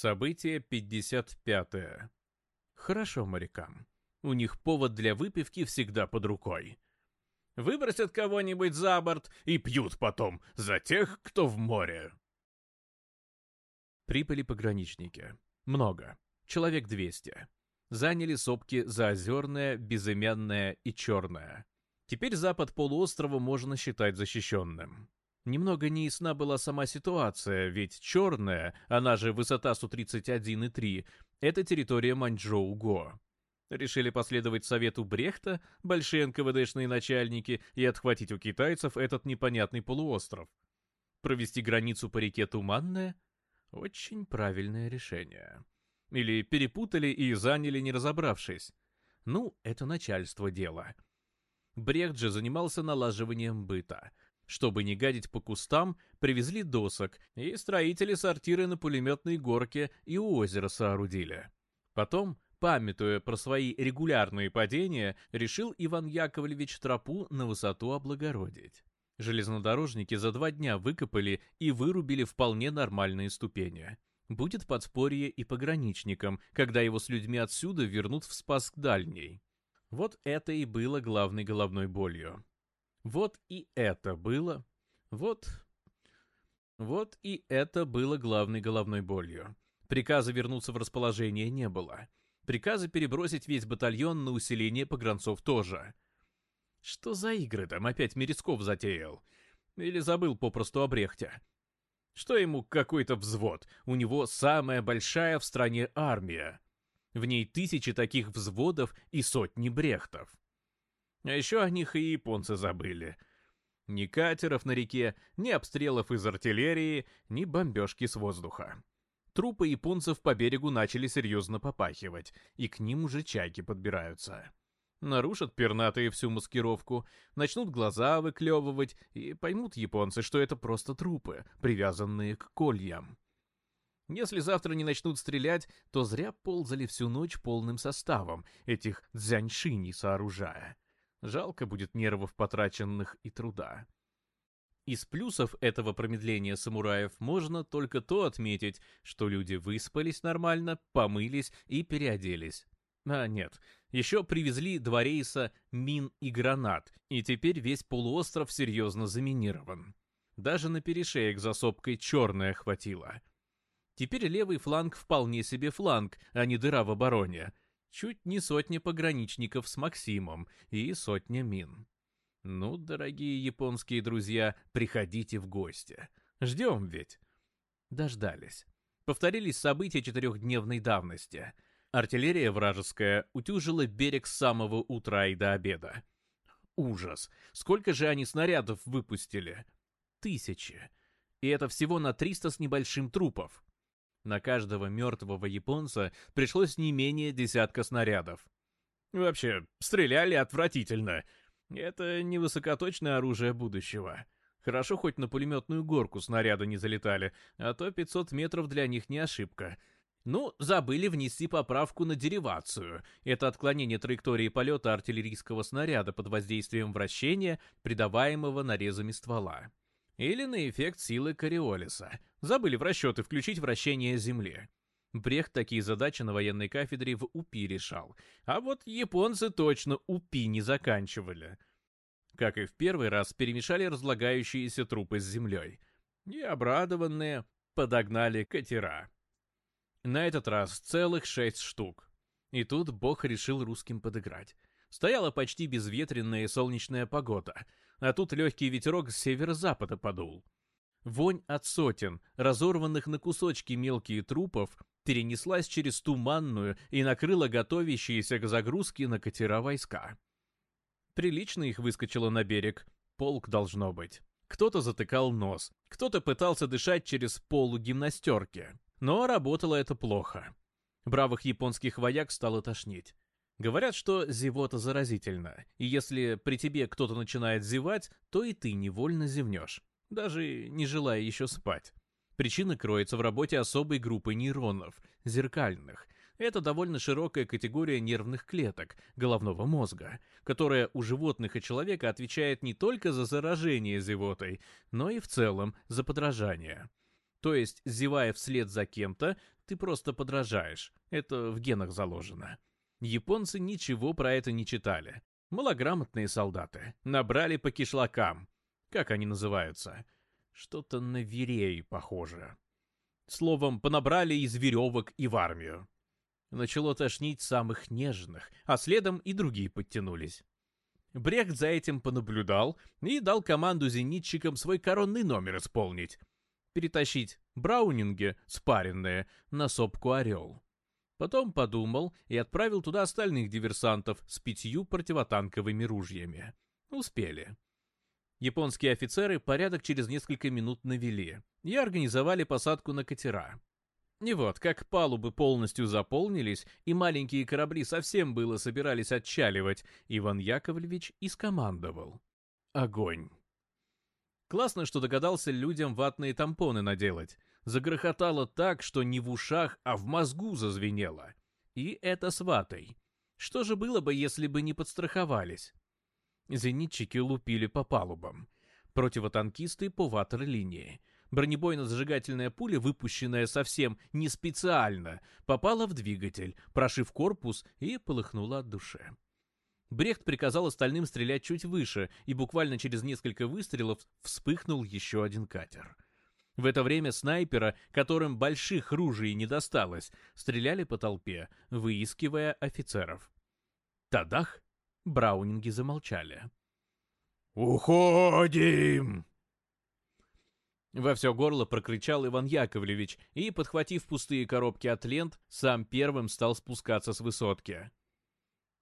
Событие 55. -е. Хорошо морякам. У них повод для выпивки всегда под рукой. Выбросят кого-нибудь за борт и пьют потом за тех, кто в море. Прибыли пограничники. Много. Человек 200. Заняли сопки Заозерное, Безымянное и Черное. Теперь запад полуострова можно считать защищенным. Немного неясна была сама ситуация, ведь черная, она же высота Су-31,3, это территория Маньчжоу-го. Решили последовать совету Брехта, большие НКВДшные начальники, и отхватить у китайцев этот непонятный полуостров. Провести границу по реке Туманная – очень правильное решение. Или перепутали и заняли, не разобравшись. Ну, это начальство дело. Брехт же занимался налаживанием быта – чтобы не гадить по кустам, привезли досок, и строители сортиры на пулеметной горке и у озера соорудили. Потом, памятуя про свои регулярные падения, решил Иван Яковлевич тропу на высоту облагородить. Железнодорожники за два дня выкопали и вырубили вполне нормальные ступени. Будет подспорье и пограничникам, когда его с людьми отсюда вернут в Спаск Дальний. Вот это и было главной головной болью. Вот и это было. Вот... Вот и это было главной головной болью. Приказа вернуться в расположение не было. Приказа перебросить весь батальон на усиление погранцов тоже. Что за игры там опять Мерецков затеял? Или забыл попросту о Брехте? Что ему какой-то взвод? У него самая большая в стране армия. В ней тысячи таких взводов и сотни Брехтов. А еще о них и японцы забыли. Ни катеров на реке, ни обстрелов из артиллерии, ни бомбежки с воздуха. Трупы японцев по берегу начали серьезно попахивать, и к ним уже чайки подбираются. Нарушат пернатые всю маскировку, начнут глаза выклевывать, и поймут японцы, что это просто трупы, привязанные к кольям. Если завтра не начнут стрелять, то зря ползали всю ночь полным составом, этих дзяньшиней сооружая. Жалко будет нервов потраченных и труда. Из плюсов этого промедления самураев можно только то отметить, что люди выспались нормально, помылись и переоделись. А нет, еще привезли два рейса мин и гранат, и теперь весь полуостров серьезно заминирован. Даже на перешеек за сопкой черное хватило. Теперь левый фланг вполне себе фланг, а не дыра в обороне — Чуть не сотня пограничников с Максимом и сотня мин. Ну, дорогие японские друзья, приходите в гости. Ждем ведь. Дождались. Повторились события четырехдневной давности. Артиллерия вражеская утюжила берег с самого утра и до обеда. Ужас! Сколько же они снарядов выпустили? Тысячи. И это всего на 300 с небольшим трупов. На каждого мертвого японца пришлось не менее десятка снарядов. Вообще, стреляли отвратительно. Это не высокоточное оружие будущего. Хорошо хоть на пулеметную горку снаряды не залетали, а то 500 метров для них не ошибка. Ну, забыли внести поправку на деривацию. Это отклонение траектории полета артиллерийского снаряда под воздействием вращения, придаваемого нарезами ствола или на эффект силы Кориолиса. Забыли в расчеты включить вращение Земли. Брехт такие задачи на военной кафедре в УПИ решал. А вот японцы точно УПИ не заканчивали. Как и в первый раз, перемешали разлагающиеся трупы с землей. И обрадованные подогнали катера. На этот раз целых шесть штук. И тут бог решил русским подыграть. Стояла почти безветренная солнечная погода а тут легкий ветерок с северо-запада подул. Вонь от сотен, разорванных на кусочки мелкие трупов, перенеслась через туманную и накрыла готовящиеся к загрузке на катера войска. Прилично их выскочило на берег, полк должно быть. Кто-то затыкал нос, кто-то пытался дышать через полугимнастерки. но работало это плохо. Бравых японских вояк стало тошнить. Говорят, что зевота заразительна, и если при тебе кто-то начинает зевать, то и ты невольно зевнешь, даже не желая еще спать. Причина кроется в работе особой группы нейронов – зеркальных. Это довольно широкая категория нервных клеток головного мозга, которая у животных и человека отвечает не только за заражение зевотой, но и в целом за подражание. То есть, зевая вслед за кем-то, ты просто подражаешь. Это в генах заложено. Японцы ничего про это не читали. Малограмотные солдаты. Набрали по кишлакам. Как они называются? Что-то на верей похоже. Словом, понабрали из веревок и в армию. Начало тошнить самых нежных, а следом и другие подтянулись. Брехт за этим понаблюдал и дал команду зенитчикам свой коронный номер исполнить. Перетащить браунинги, спаренные, на сопку «Орел». Потом подумал и отправил туда остальных диверсантов с пятью противотанковыми ружьями. Успели. Японские офицеры порядок через несколько минут навели и организовали посадку на катера. И вот, как палубы полностью заполнились, и маленькие корабли совсем было собирались отчаливать, Иван Яковлевич и скомандовал. Огонь. Классно, что догадался людям ватные тампоны наделать. Загрохотало так, что не в ушах, а в мозгу зазвенело. И это с ватой. Что же было бы, если бы не подстраховались? Зенитчики лупили по палубам. Противотанкисты по ватерлинии. Бронебойно-зажигательная пуля, выпущенная совсем не специально, попала в двигатель, прошив корпус и полыхнула от души. Брехт приказал остальным стрелять чуть выше, и буквально через несколько выстрелов вспыхнул еще один катер — в это время снайпера, которым больших ружей не досталось, стреляли по толпе, выискивая офицеров. Тадах! Браунинги замолчали. «Уходим!» Во все горло прокричал Иван Яковлевич и, подхватив пустые коробки от лент, сам первым стал спускаться с высотки.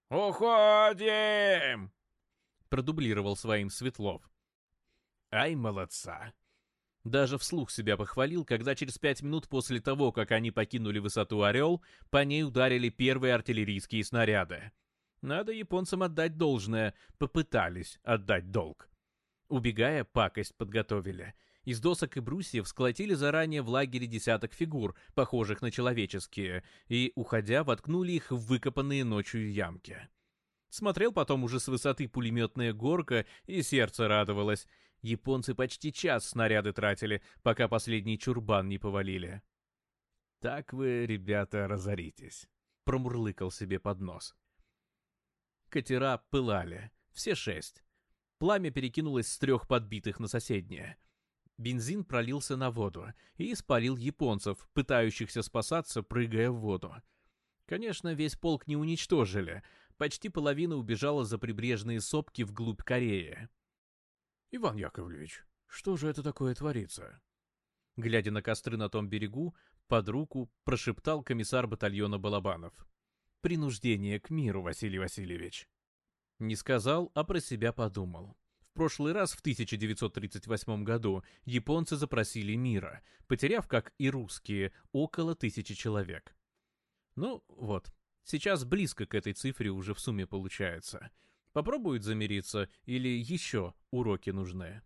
«Уходим!» — продублировал своим Светлов. «Ай, молодца!» Даже вслух себя похвалил, когда через пять минут после того, как они покинули высоту «Орел», по ней ударили первые артиллерийские снаряды. Надо японцам отдать должное, попытались отдать долг. Убегая, пакость подготовили. Из досок и брусьев сколотили заранее в лагере десяток фигур, похожих на человеческие, и, уходя, воткнули их в выкопанные ночью ямки. Смотрел потом уже с высоты пулеметная горка, и сердце радовалось — Японцы почти час снаряды тратили, пока последний чурбан не повалили. «Так вы, ребята, разоритесь», — промурлыкал себе под нос. Катера пылали, все шесть. Пламя перекинулось с трех подбитых на соседнее. Бензин пролился на воду и испарил японцев, пытающихся спасаться, прыгая в воду. Конечно, весь полк не уничтожили. Почти половина убежала за прибрежные сопки вглубь Кореи. «Иван Яковлевич, что же это такое творится?» Глядя на костры на том берегу, под руку прошептал комиссар батальона Балабанов. «Принуждение к миру, Василий Васильевич!» Не сказал, а про себя подумал. В прошлый раз, в 1938 году, японцы запросили мира, потеряв, как и русские, около тысячи человек. Ну вот, сейчас близко к этой цифре уже в сумме получается — попробуют замириться или еще уроки нужны?